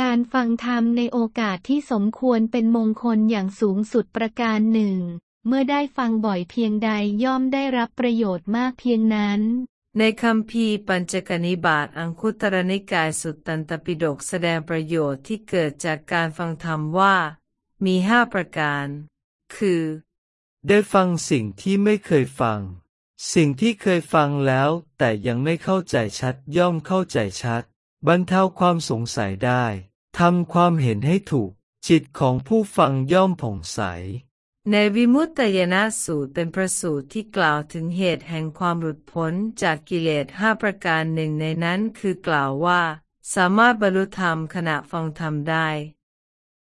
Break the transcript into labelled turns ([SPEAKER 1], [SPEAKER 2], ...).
[SPEAKER 1] การฟังธรรมในโอกาสที่สมควรเป็นมงคลอย่างสูงสุดประการหนึ่ง เมื่อได้ฟังบ่อยเพียงใดย่อมได้รับประโยชน์มากเพียงนั้น
[SPEAKER 2] ในคำพีร์ปัญจกนิบาตอังคุตรนิกายสุตตันตปิฎกแสดงประโยชน์ที่เกิดจากการฟังธรรมว่า มีห้าประการ คือ
[SPEAKER 3] ได้ฟังสิ่งที่ไม่เคยฟัง สิ่งที่เคยฟังแล้วแต่ยังไม่เข้าใจชัดย่อมเข้าใจชัด บรรเทาความสงสัยได้ทำความเห็นให้ถูก จิตของผู้ฟังย่อมผ่องใส
[SPEAKER 2] ในวิมุตตยนาสูตรเป็นประสูตรที่กล่าวถึงเหตุแห่งความหลุดพ้นจากกิเลสห้าประการหนึ่งในนั้นคือกล่าวว่า สามารถบรรลุธรรมขณะฟังธรรมได้